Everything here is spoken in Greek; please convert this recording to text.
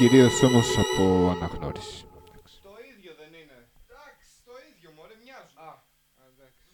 κυρίως όμως από αναγνώριση. Το ίδιο δεν είναι. Εντάξει, το ίδιο μωρέ, μοιάζουν. Α, εντάξει.